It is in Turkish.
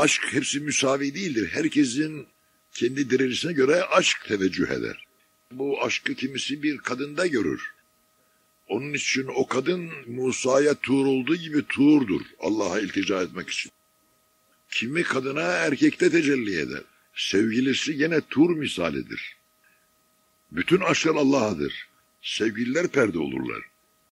aşk hepsi müsavi değildir. Herkesin kendi derecesine göre aşk teveccüh eder. Bu aşkı kimisi bir kadında görür. Onun için o kadın Musa'ya Tur olduğu gibi Tur'dur. Allah'a iltica etmek için. Kimi kadına erkekte tecelli eder. Sevgilisi gene Tur misalidir. Bütün aşklar Allah'adır. Sevgililer perde olurlar.